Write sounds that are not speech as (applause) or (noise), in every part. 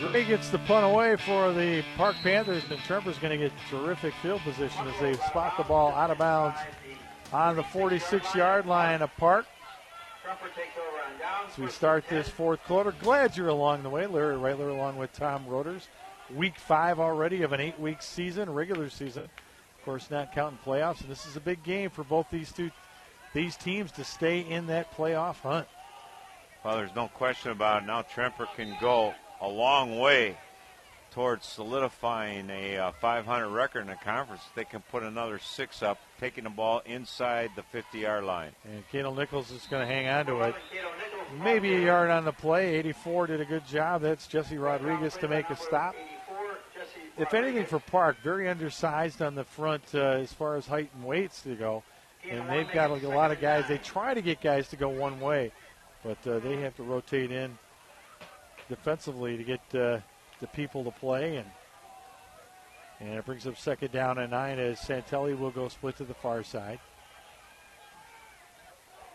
Dre gets the punt away for the Park Panthers, and Tremper's going to get terrific field position as they spot the ball out of bounds on the 46 yard line of Park. So we start this fourth quarter. Glad you're along the way. Larry Rightler along with Tom Roders. Week five already of an eight week season, regular season. Of course, not counting playoffs. And this is a big game for both these two these teams to stay in that playoff hunt. Well, there's no question about it. Now Tremper can go a long way towards solidifying a uh, 500 record in the conference. They can put another six up, taking the ball inside the 50-yard line. And Cato Nichols is going to hang on to it. Maybe a yard on the play. 84 did a good job. That's Jesse Rodriguez to make a stop. If anything for Park, very undersized on the front uh, as far as height and weights to go. And they've got a lot of guys. They try to get guys to go one way, but uh, they have to rotate in defensively to get uh, the people to play. And and it brings up second down and nine as Santelli will go split to the far side.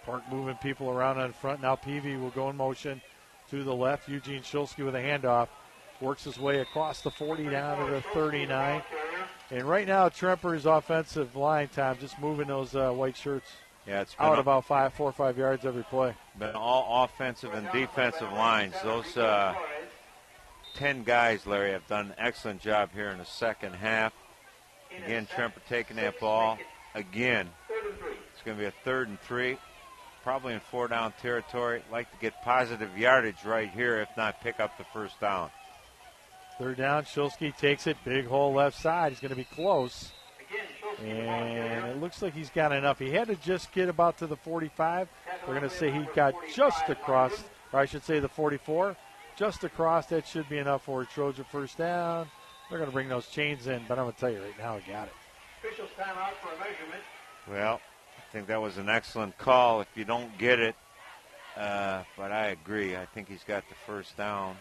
Park moving people around on front. Now Peavy will go in motion to the left. Eugene Shulsky with a handoff. Works his way across the 40 down to the 39. And right now, Tremper's offensive line time just moving those uh, white shirts yeah, it's out about five, four or five yards every play. Been all offensive and defensive lines. Those uh, ten guys, Larry, have done an excellent job here in the second half. Again, Tremper taking that ball again. It's going to be a third and three, probably in four down territory. Like to get positive yardage right here, if not pick up the first down. Third down, Shulsky takes it, big hole left side. He's going to be close. And it looks like he's got enough. He had to just get about to the 45. We're going to say he got just across, or I should say the 44. Just across, that should be enough for a Trojan first down. They're going to bring those chains in, but I'm going to tell you right now, he got it. Officials timeout for a measurement. Well, I think that was an excellent call if you don't get it. Uh, but I agree. I think he's got the first down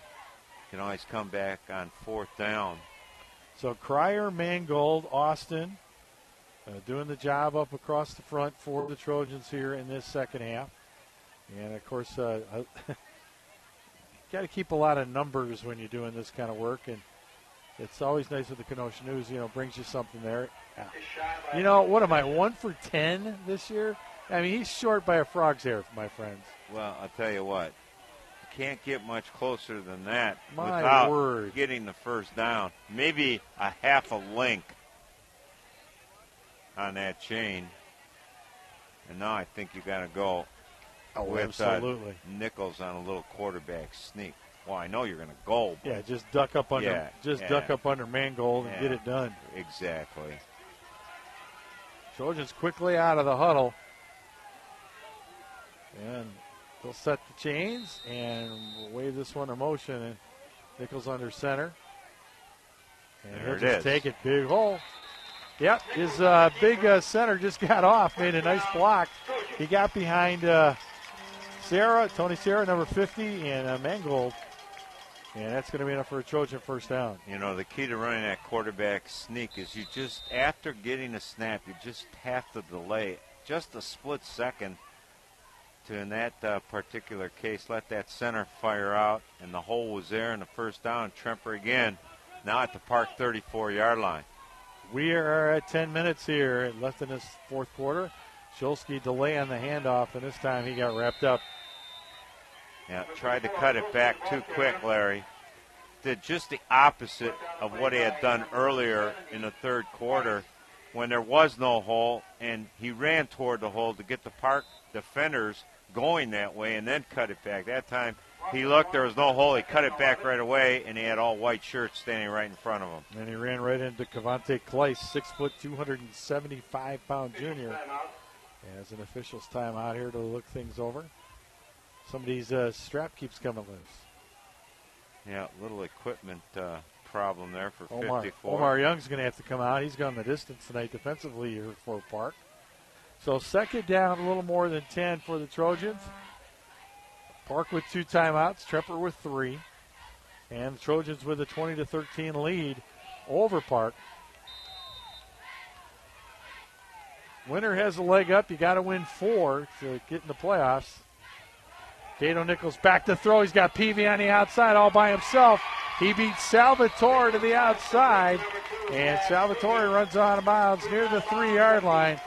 can always come back on fourth down. So Crier, Mangold, Austin doing the job up across the front for the Trojans here in this second half. And of course, uh, (laughs) got to keep a lot of numbers when you're doing this kind of work. And it's always nice with the Kenosha News, you know, brings you something there. You know, what am I, one for 10 this year? I mean, he's short by a frog's hair, my friends. Well, I'll tell you what, can't get much closer than that My without word. getting the first down. Maybe a half a link on that chain. And now I think you got to go oh, with absolutely. Uh, Nichols on a little quarterback sneak. Well, I know you're going to go. Yeah, just duck up under, yeah, just yeah. duck up under Mangold and yeah, get it done. Exactly. Trojans quickly out of the huddle. And They'll set the chains and wave this one in motion. And Nichols under center. And there he'll it just is. take it. Big hole. Yep, his uh, big uh, center just (laughs) got off, made a nice block. He got behind uh, Sarah, Tony Sarah, number 50, and uh, Mangold. And that's going to be enough for a Trojan first down. You know, the key to running that quarterback sneak is you just, after getting a snap, you just have to delay just a split second to, in that uh, particular case, let that center fire out, and the hole was there in the first down. Tremper again, now at the Park 34 yard line. We are at 10 minutes here, left in this fourth quarter. Shulsky delay on the handoff, and this time he got wrapped up. Yeah, tried to cut it back too quick, Larry. Did just the opposite of what he had done earlier in the third quarter when there was no hole, and he ran toward the hole to get the Park defenders going that way and then cut it back. That time he looked, there was no hole. He cut it back right away, and he had all white shirts standing right in front of him. And he ran right into Cavante Kleiss, six foot, 275 pound junior. As an official's time out here to look things over. Somebody's uh, strap keeps coming loose. Yeah, little equipment uh, problem there for Omar, 54. Omar Young's going to have to come out. He's gone the distance tonight defensively here for Park. So second down, a little more than 10 for the Trojans. Park with two timeouts, Tremper with three, and Trojans with a 20 to 13 lead over Park. Winner has a leg up. You got to win four to get in the playoffs. Cato Nichols back to throw. He's got Peavy on the outside all by himself. He beats Salvatore to the outside, and Salvatore runs out of bounds near the three yard line.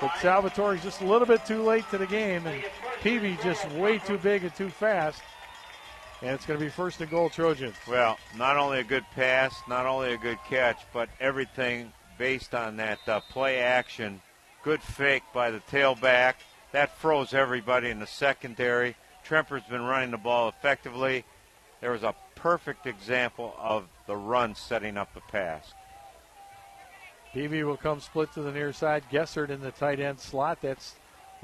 But Salvatore's just a little bit too late to the game, and Peavy just way too big and too fast. And it's going to be first and goal Trojans. Well, not only a good pass, not only a good catch, but everything based on that uh, play action. Good fake by the tailback. That froze everybody in the secondary. Tremper's been running the ball effectively. There was a perfect example of the run setting up the pass. Peavy will come split to the near side. Gessert in the tight end slot. That's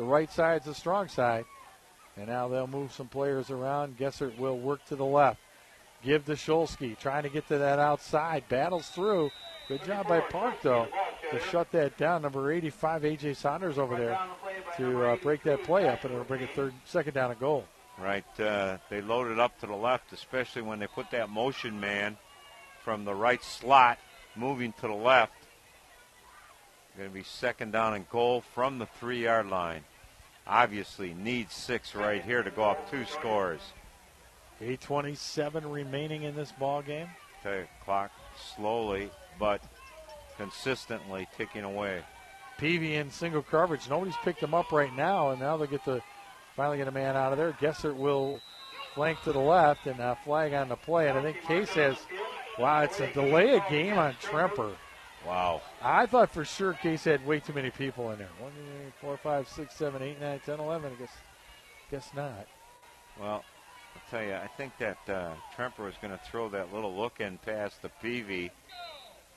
the right side's the strong side. And now they'll move some players around. Gessert will work to the left. Give to Shulsky, trying to get to that outside. Battles through. Good job by Park, though, to shut that down. Number 85, A.J. Saunders over there to uh, break that play up, and it'll bring a third, second down and goal. Right. Uh, they loaded up to the left, especially when they put that motion man from the right slot moving to the left. Going to be second down and goal from the three yard line. Obviously, needs six right here to go up two scores. 8.27 remaining in this ball game. Okay, clock slowly but consistently ticking away. Peavy in single coverage. Nobody's picked him up right now, and now they get to finally get a man out of there. Gessert will flank to the left and uh, flag on the play. And I think Case says, wow, it's a delay of game on Tremper. Wow. I thought for sure Case had way too many people in there. One, two, four, five, six, seven, eight, nine, ten, eleven. I guess, guess not. Well, I'll tell you, I think that uh, Tremper was going to throw that little look in past the Peavy,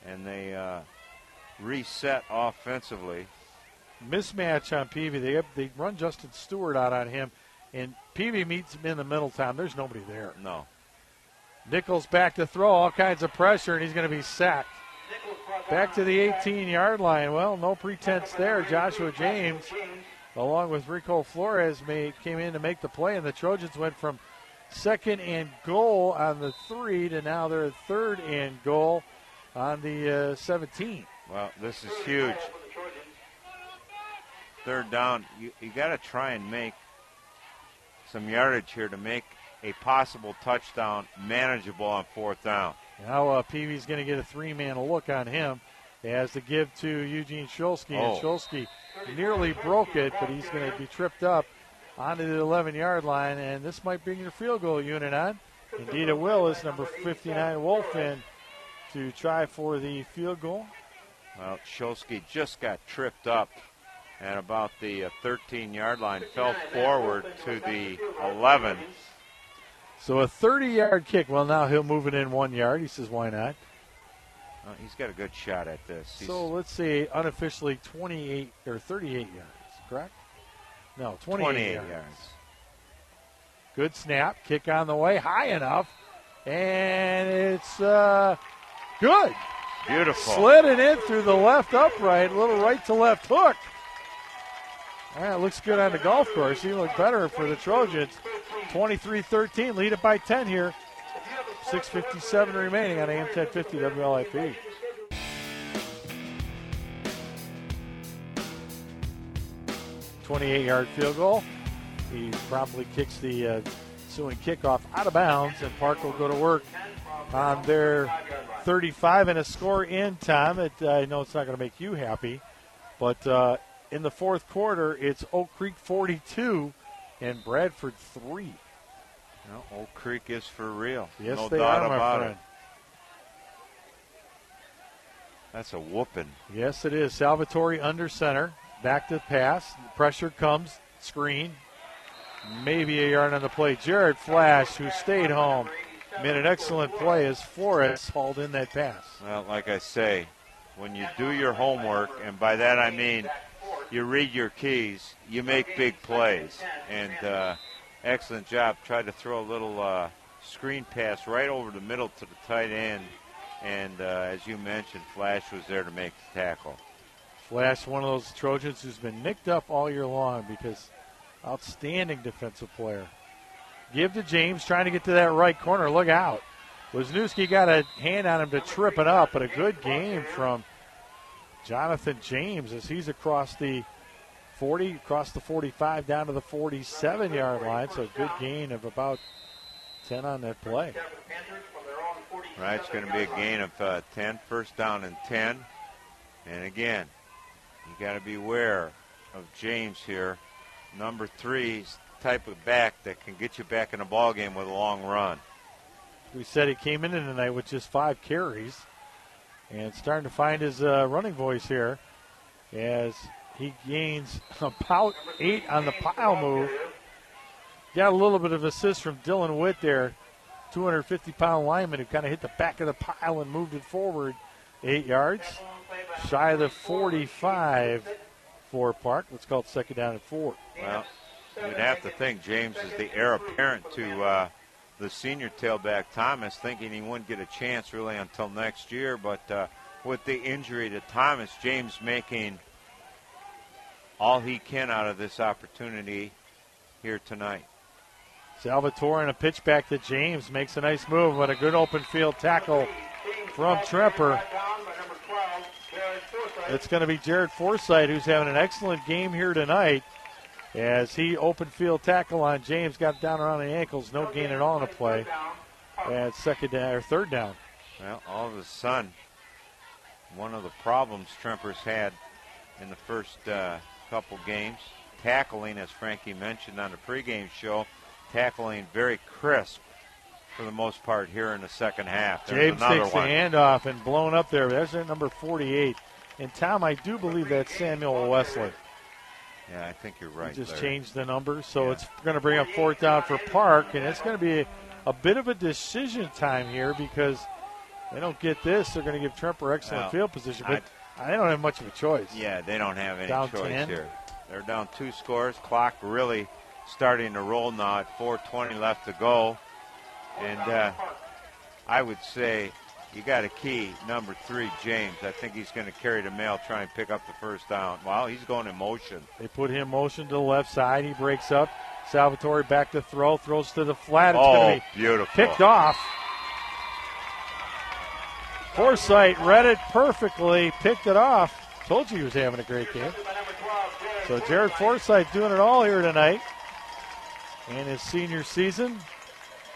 and they uh, reset offensively. Mismatch on Peavy. They they run Justin Stewart out on him, and Peavy meets him in the middle time. There's nobody there. No. Nichols back to throw, all kinds of pressure, and he's going to be sacked. Back to the 18 yard line. Well, no pretense there. Joshua James, along with Rico Flores, made, came in to make the play, and the Trojans went from second and goal on the three to now they're third and goal on the uh, 17. Well, this is huge. Third down. You, you got to try and make some yardage here to make a possible touchdown manageable on fourth down. Now uh, Peavy's going to get a three-man look on him. He has to give to Eugene Shulsky, Oh. and Shulsky nearly broke it, but he's going to be tripped up onto the 11-yard line, and this might bring your field goal unit on. Indeed, it will. Is number 59 Wolf in to try for the field goal. Well, Shulsky just got tripped up and about the 13 yard line fell forward to the 11. So a 30-yard kick. Well, now he'll move it in one yard. He says, "Why not?" Uh, he's got a good shot at this. He's, So let's say unofficially 28 or 38 yards, correct? No, 28, 28 yards. yards. Good snap, kick on the way, high enough, and it's uh, good. Beautiful. Slid it in through the left upright, a little right to left hook. All right, looks good on the golf course. He looked better for the Trojans. 23-13, lead it by 10 here. 6:57 remaining on AM 1050 WLIP. Twenty-eight yard field goal. He promptly kicks the uh, ensuing kickoff out of bounds, and Park will go to work on their 35 and a score in time. It, uh, I know it's not going to make you happy, but uh, in the fourth quarter, it's Oak Creek 42 and Bradford 3. No, Oak Creek is for real. Yes, no they doubt are, my about friend. it. That's a whooping. Yes, it is. Salvatore under center. Back to pass. Pressure comes. Screen. Maybe a yard on the play. Jared Flash, who stayed home, made an excellent play as Flores hauled in that pass. Well, like I say, when you do your homework, and by that I mean you read your keys, you make big plays. And uh, excellent job. Tried to throw a little uh, screen pass right over the middle to the tight end. And uh, as you mentioned, Flash was there to make the tackle. Flash, one of those Trojans who's been nicked up all year long because outstanding defensive player. Give to James, trying to get to that right corner. Look out. Wisniewski got a hand on him to trip it up, but a good game from Jonathan James as he's across the 40, across the 45 down to the 47 yard line. So a good gain of about 10 on that play. Right, it's going to be a gain of uh, 10, first down and 10. And again, you got to be aware of James here. Number three type of back that can get you back in a ball game with a long run. We said he came in tonight with just five carries and starting to find his uh, running voice here as he gains about eight on the pile move. Got a little bit of assist from Dylan Witt there, 250 pound lineman who kind of hit the back of the pile and moved it forward eight yards. Shy of the 45 for Park. Let's call it second down and four. Well, you'd have to think James is the heir apparent to uh, the senior tailback Thomas, thinking he wouldn't get a chance really until next year. But uh, with the injury to Thomas, James making all he can out of this opportunity here tonight. Salvatore and a pitch back to James makes a nice move, but a good open field tackle from Tremper. It's going to be Jared Forsythe who's having an excellent game here tonight as he open field tackle on James, got down around the ankles, no gain at all in the play. And second down or third down. Well, all of a sudden, one of the problems Tremper's had in the first uh, couple games, tackling, as Frankie mentioned on the pregame show, tackling very crisp for the most part here in the second half. There's James takes one. the handoff and blown up there. There's their number 48. And Tom, I do believe that's Samuel Wesley. Yeah, I think you're right. just Larry. changed the number, so yeah. it's going to bring up fourth down for Park, and it's going to be a, a, bit of a decision time here because they don't get this, they're going to give Tremper excellent well, field position, but they don't have much of a choice. Yeah, they don't have any down choice 10. here. They're down two scores. Clock really starting to roll now at 4:20 left to go, and uh, I would say you got a key, number three, James. I think he's going to carry the mail, try and pick up the first down. Well, he's going in motion. They put him in motion to the left side. He breaks up. Salvatore back to throw, throws to the flat. It's oh, beautiful. Picked off. Forsythe read it perfectly, picked it off. Told you he was having a great game. So Jared Forsythe doing it all here tonight in his senior season.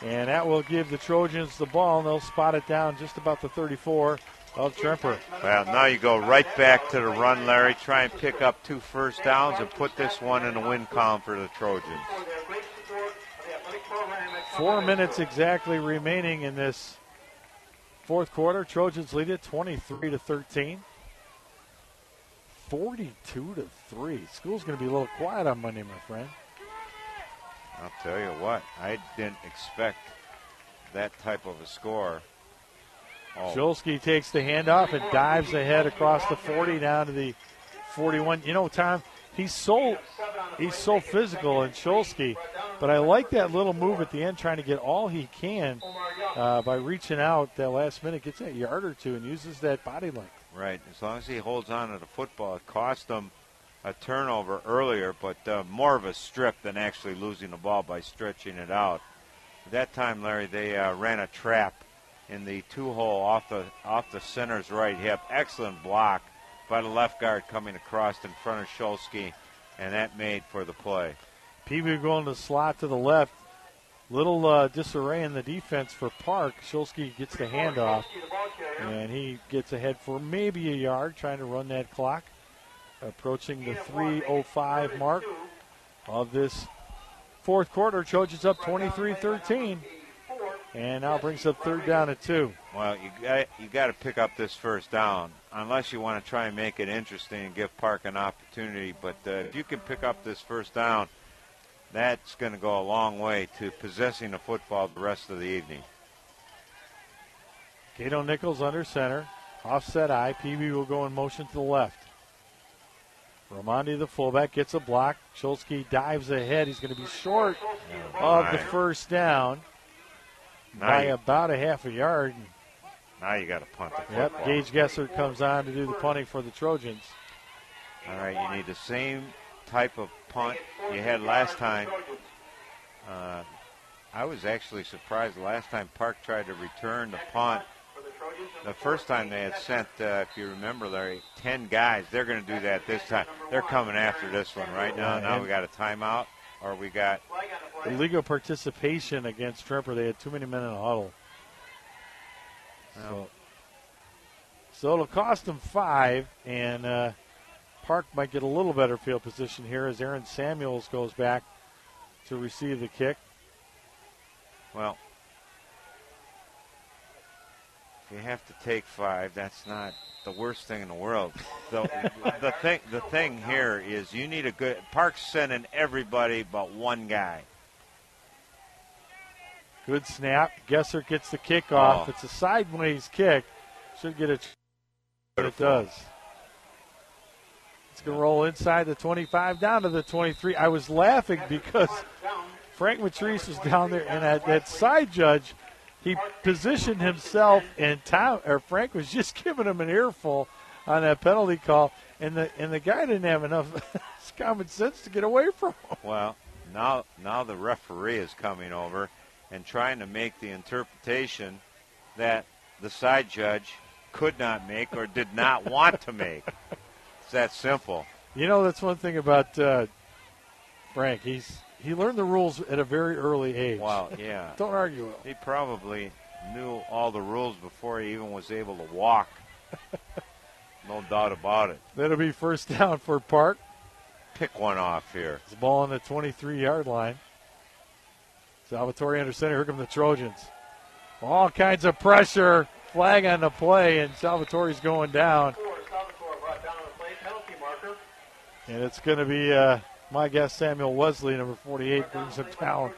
And that will give the Trojans the ball, and they'll spot it down just about the 34 of Tremper. Well, now you go right back to the run, Larry. Try and pick up two first downs and put this one in the win column for the Trojans. Four minutes exactly remaining in this fourth quarter. Trojans lead it 23 to 13. 42 to 3. School's going to be a little quiet on Monday, my friend. I'll tell you what, I didn't expect that type of a score. Oh. Shulsky takes the handoff and dives ahead across the 40 down to the 41. You know, Tom, he's so he's so physical and Shulsky, but I like that little move at the end, trying to get all he can uh, by reaching out that last minute, gets that yard or two, and uses that body length. Right. As long as he holds on to the football, it cost him a turnover earlier, but uh, more of a strip than actually losing the ball by stretching it out. At that time, Larry, they uh, ran a trap in the two hole off the off the center's right hip. Excellent block by the left guard coming across in front of Shulsky, and that made for the play. Peavy going to slot to the left. Little uh, disarray in the defense for Park. Shulsky gets the handoff, and he gets ahead for maybe a yard, trying to run that clock approaching the 305 mark of this fourth quarter. Trojans up 23-13. And now brings up third down at two. Well, you got you got to pick up this first down, unless you want to try and make it interesting and give Park an opportunity. But uh, if you can pick up this first down, that's going to go a long way to possessing the football the rest of the evening. Cato Nichols under center, offset eye. Peavy will go in motion to the left. Ramondi, the fullback, gets a block. Shulsky dives ahead. He's going to be short oh, of the first down now by you, about a half a yard. Now you got to punt the football. Yep, Gage Gessert comes on to do the punting for the Trojans. All right, you need the same type of punt you had last time. Uh, I was actually surprised the last time Park tried to return the punt the first time they had sent, uh, if you remember, Larry, 10 guys. They're going to do that this time. They're coming after this one right now. Now we got a timeout, or we got. Illegal participation against Tremper. They had too many men in a huddle. So, so it'll cost them five, and uh, Park might get a little better field position here as Aaron Samuels goes back to receive the kick. Well, if you have to take five, that's not the worst thing in the world. (laughs) The, the thing, the thing here is you need a good. Park's sending everybody but one guy. Good snap. Gessert gets the kick off. Oh. It's a sideways kick. Should get it, but it does. It's going to roll inside the 25 down to the 23. I was laughing because Frank Matrice was down there, and at that side judge, he positioned himself, and Tom or Frank was just (laughs) giving him an earful on that penalty call, and the and the guy didn't have enough (laughs) common sense to get away from him. Well, now now the referee is coming over and trying to make the interpretation that the side judge could not make or did not want to make. (laughs) It's that simple. You know, that's one thing about uh, Frank. He's he learned the rules at a very early age. Wow, (laughs) yeah. Don't argue with him. He probably knew all the rules before he even was able to walk. (laughs) no doubt about it. That'll be first down for Park. Pick one off here. It's ball on the 23-yard line. Salvatore under center. Here come the Trojans. All kinds of pressure. Flag on the play, and Salvatore's going down. Four, Salvatore brought down on the play, penalty marker. And it's going to be, uh, my guess, Samuel Wesley, number 48, brings him down,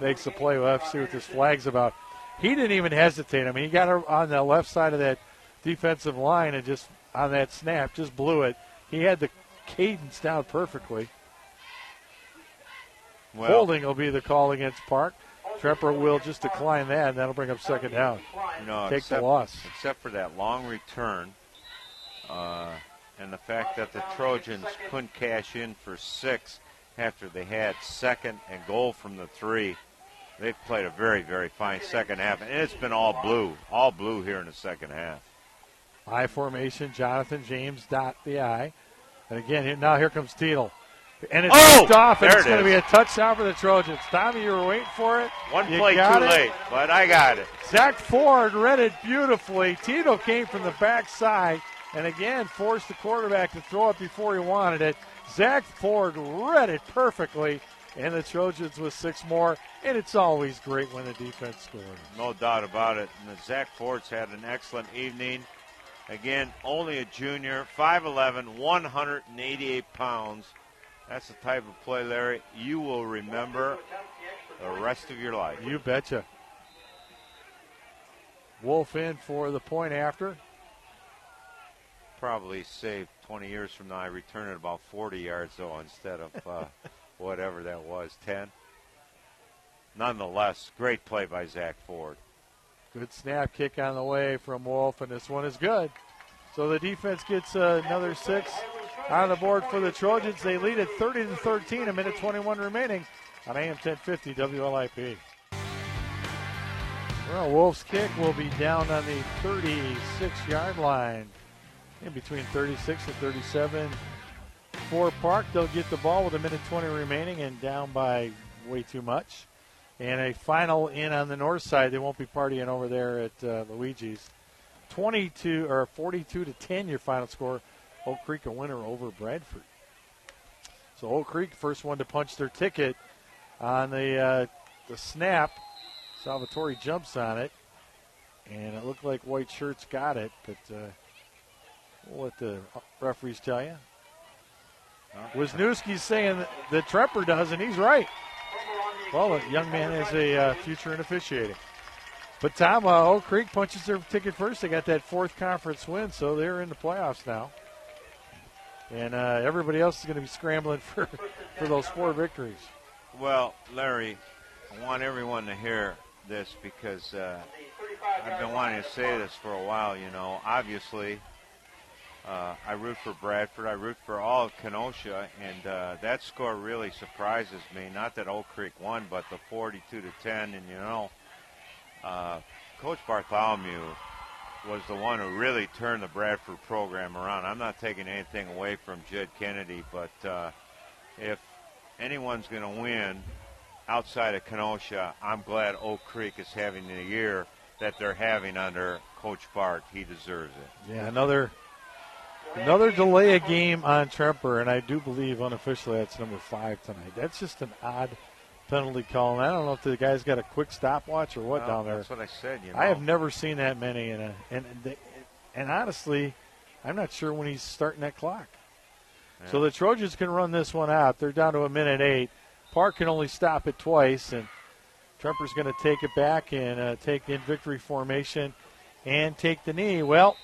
makes the play. We'll have to see what this flag's about. He didn't even hesitate. I mean, he got her on the left side of that defensive line and just on that snap, just blew it. He had the cadence down perfectly. Well, Holding will be the call against Park. Tremper will just decline that, and that'll bring up second down. you know, Take except, the loss. except for that long return uh, and the fact that the Trojans couldn't cash in for six after they had second and goal from the three. They've played a very, very fine second half, and it's been all blue, all blue here in the second half. I formation. Jonathan James dot the I. And again, here- now here comes Teal. And it's Oh! off, and it's it going to be a touchdown for the Trojans. Tommy, you were waiting for it. One You play too it? late, but I got it. Zach Ford read it beautifully. Tito came from the backside and again forced the quarterback to throw it before he wanted it. Zach Ford read it perfectly, and the Trojans with six more. And it's always great when the defense scores. No doubt about it. And Zach Ford's had an excellent evening. Again, only a junior, 5'11, 188 pounds. That's the type of play, Larry, you will remember the rest of your life. You betcha. Wolf in for the point after. Probably save 20 years from now. I return it about 40 yards, though, instead of uh, (laughs) whatever that was, 10. Nonetheless, great play by Zach Ford. Good snap kick on the way from Wolf, and this one is good. So the defense gets uh, another six on the board for the Trojans. They lead at 30 to 13, a minute 21 remaining on AM 1050 WLIP. Well, Wolf's kick will be down on the 36 yard line, in between 36 and 37. For Park, they'll get the ball with a minute 20 remaining and down by way too much. And a final in on the north side. They won't be partying over there at uh, Luigi's. 22 or 42 to 10 your final score. Oak Creek a winner over Bradford. So Oak Creek first one to punch their ticket on the uh, the snap. Salvatore jumps on it, and it looked like White Shirts got it, but uh, we'll let the referees tell you. Wisniewski's saying that, that Tremper does, and he's right. Well, the young man has a uh, future in officiating. But Tom, uh, Oak Creek punches their ticket first. They got that fourth conference win, so they're in the playoffs now. And uh, everybody else is going to be scrambling (laughs) for, for those four victories. Well, Larry, I want everyone to hear this because uh, I've been wanting to say this for a while. You know, obviously, uh, I root for Bradford. I root for all of Kenosha, and uh, that score really surprises me. Not that Oak Creek won, but the 42 to 10. And you know, uh, Coach Bartholomew was the one who really turned the Bradford program around. I'm not taking anything away from Jed Kennedy, but uh, if anyone's going to win outside of Kenosha, I'm glad Oak Creek is having the year that they're having under Coach Bart. He deserves it. Yeah, another another delay a game on Tremper, and I do believe unofficially that's number five tonight. That's just an odd penalty call, and I don't know if the guy's got a quick stopwatch or what Well, down there. That's what I said. You know. I have never seen that many, in a, and and, and honestly, I'm not sure when he's starting that clock. So the Trojans can run this one out. They're down to a minute eight. Park can only stop it twice, and Tremper's going to take it back and uh, take in victory formation and take the knee. Well,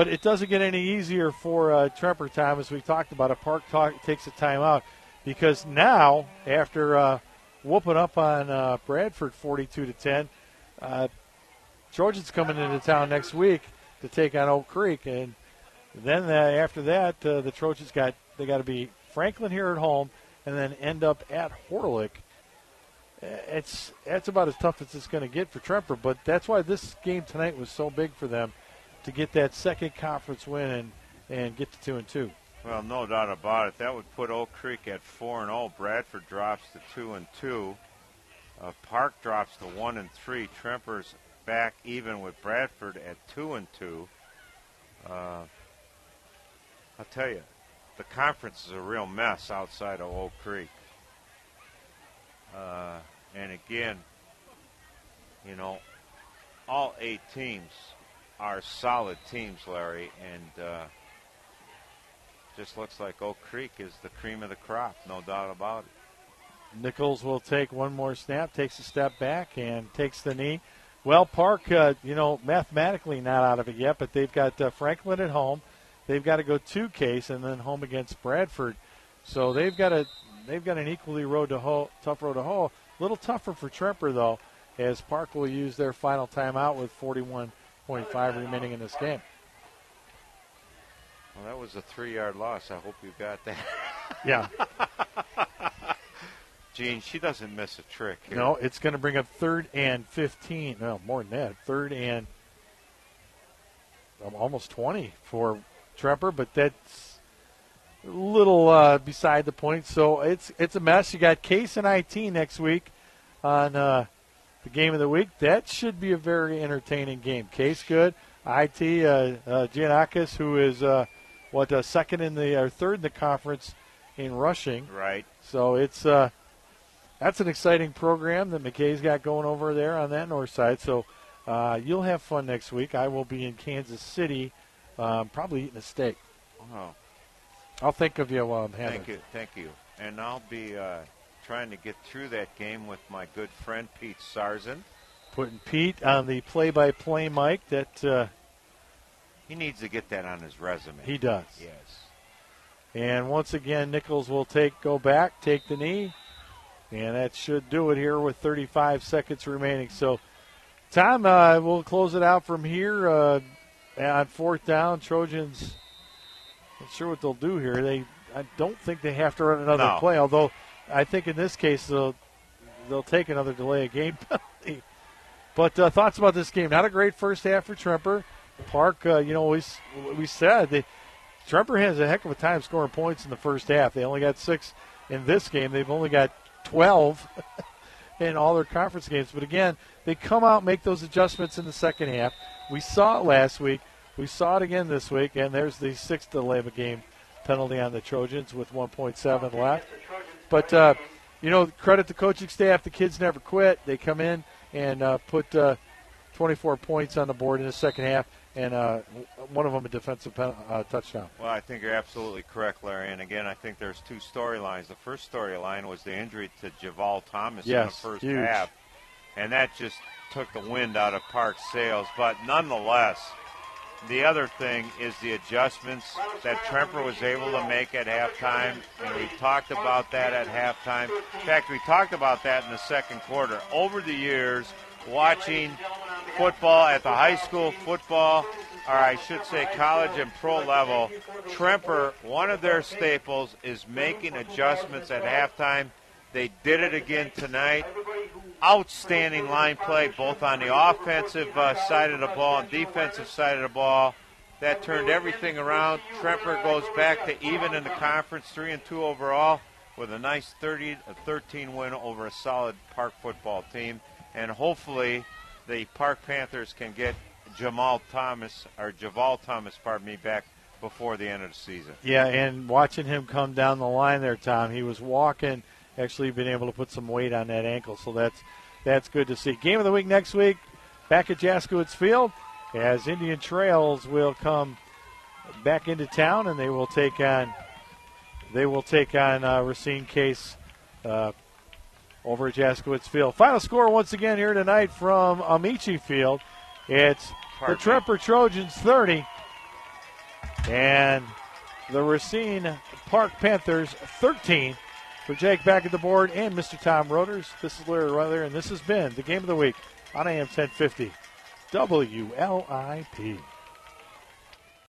but it doesn't get any easier for uh, Tremper, Tom, as we talked about. A Park talk, takes a timeout because now, after uh, whooping up on uh, Bradford 42 to 10, uh, coming into town next week to take on Oak Creek, and then uh, after that, uh, the Trojans got they got to be Franklin here at home, and then end up at Horlick. It's that's about as tough as it's going to get for Tremper, but that's why this game tonight was so big for them to get that second conference win and and get to two and two. Well, no doubt about it. That would put Oak Creek at four and zero. Bradford drops to two and two. Uh, Park drops to one and three. Tremper's back even with Bradford at two and two. Uh, I'll tell you, the conference is a real mess outside of Oak Creek. Uh, and again, you know, all eight teams are solid teams, Larry, and. Uh, just looks like Oak Creek is the cream of the crop, no doubt about it. Nichols will take one more snap, takes a step back, and takes the knee. Well, Park, uh, you know, mathematically not out of it yet, but they've got uh, Franklin at home. They've got to go to Case and then home against Bradford. So they've got a they've got an equally road to hoe, tough road to hoe. A little tougher for Tremper though, as Park will use their final timeout with 41.5 remaining in this game. Well, that was a three-yard loss. I hope you got that. (laughs) Yeah, Gene, she doesn't miss a trick here. no, it's going to bring up third and 15. No, more than that, third and um, almost 20 for Tremper, but that's a little uh, beside the point. So it's it's a mess. You got Case and IT next week on uh, the game of the week. That should be a very entertaining game. Case good. IT uh, uh, Giannakis, who is uh, what uh, second in the or third in the conference in rushing. Right. So it's uh, that's an exciting program that McKay's got going over there on that north side. So uh, you'll have fun next week. I will be in Kansas City, um, probably eating a steak. Oh, I'll think of you while I'm having. thank you, thank you. And I'll be uh, trying to get through that game with my good friend Pete Sarzan. Putting Pete on the play-by-play mic. That uh, He needs to get that on his resume. he does. Yes. And once again, Nichols will take go back, take the knee, and that should do it here with 35 seconds remaining. So, Tom, uh, we'll close it out from here uh, on fourth down. Trojans, not sure what they'll do here. They, I don't think they have to run another No. play. Although, I think in this case they'll they'll take another delay of game (laughs) penalty. But uh, thoughts about this game? Not a great first half for Tremper. Park, uh, you know, we we said that Tremper has a heck of a time scoring points in the first half. They only got six in this game. They've only got 12 (laughs) in all their conference games. But again, they come out, make those adjustments in the second half. We saw it last week. We saw it again this week. And there's the sixth delay of a game penalty on the Trojans with 1.7 left. But, uh, you know, credit the coaching staff. The kids never quit. They come in and uh, put uh, 24 points on the board in the second half. And uh, one of them a defensive pen- uh, touchdown. Well, I think you're absolutely correct, Larry. And again, I think there's two storylines. The first storyline was the injury to Javal Thomas Yes, in the first huge. half, and that just took the wind out of Park's sails. But nonetheless, the other thing is the adjustments that Tremper was able to make at halftime, and we talked about that at halftime. In fact, we talked about that in the second quarter. Over the years, watching football at the high school football, or I should say college and pro level, Tremper, one of their staples is making adjustments at halftime. They did it again tonight. Outstanding line play, both on the offensive uh, side of the ball and defensive side of the ball. That turned everything around. Tremper goes back to even in the conference, three and two overall, with a nice 30 13 win over a solid Park football team. And hopefully, the Park Panthers can get Jamal Thomas or Javal Thomas, pardon me, back before the end of the season. Yeah, and watching him come down the line there, Tom, he was walking, actually been able to put some weight on that ankle, so that's that's good to see. Game of the week next week, back at Jaskowitz Field, as Indian Trails will come back into town and they will take on they will take on uh, Racine Case uh, over at Jaskowitz Field. Final score once again here tonight from Ameche Field. It's the Tremper Trojans 30 and the Racine Park Panthers 13. For Jake back at the board and Mr. Tom Roders, this is Larry Ruther, and this has been the game of the week on AM 1050 WLIP.